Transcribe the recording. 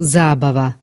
Zabava.